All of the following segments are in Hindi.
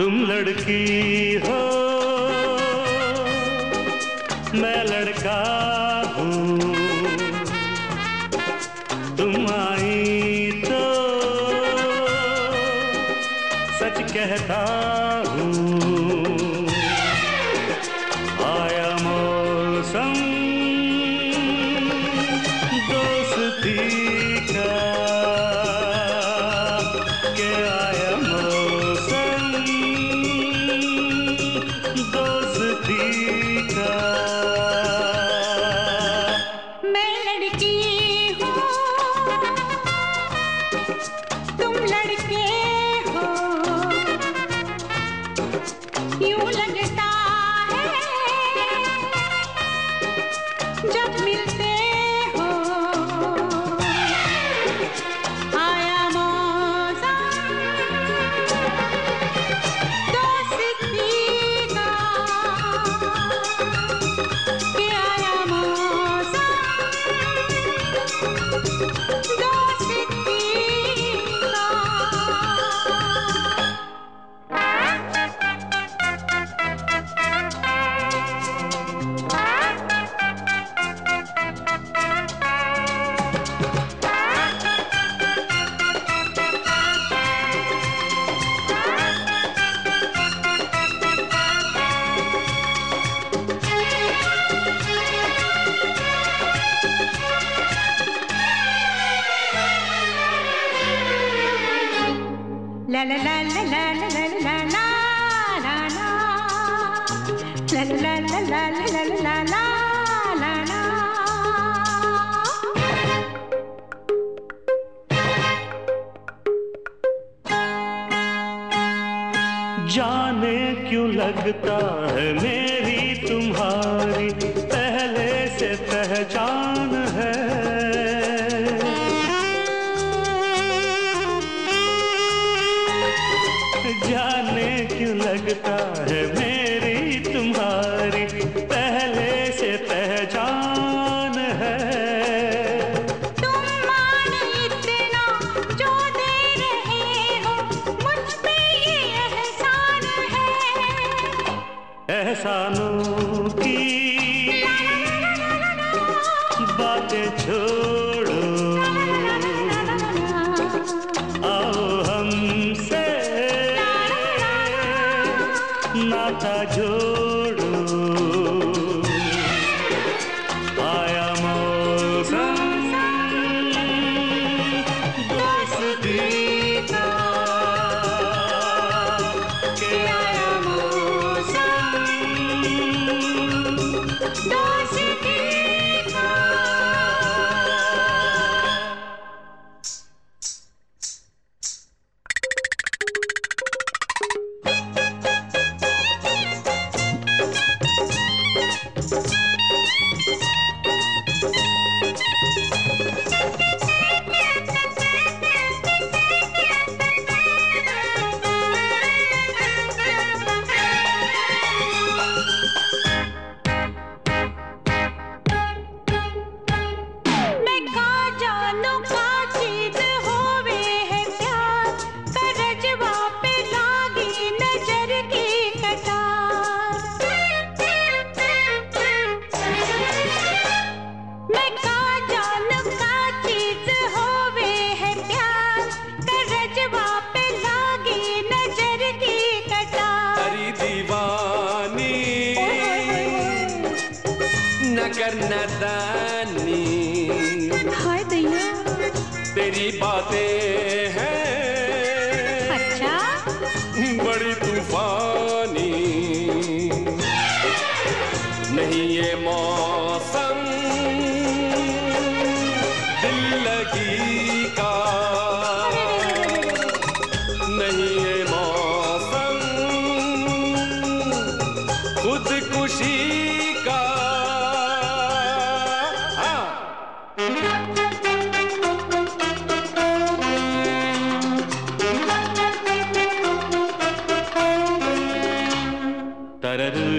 तुम लड़की हो। मैं लड़का हूँ। तुम आई तो सच कहता हूँ। आया मौसम दोस्ती जाने क्यों लगता है मेरी तुम्हारी जाने क्यों लगता है मेरी तुम्हारी? पहले से पहचान है। एहसानों मेरी बातें हैं।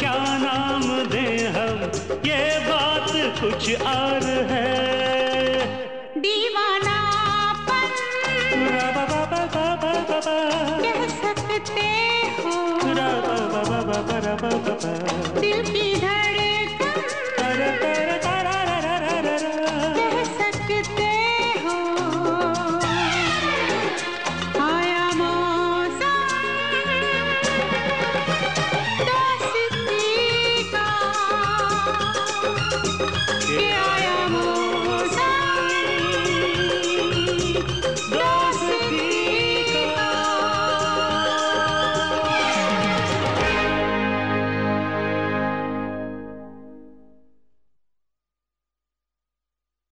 क्या नाम दे हम ये बात कुछ और है दीवाना दिल की धड़कन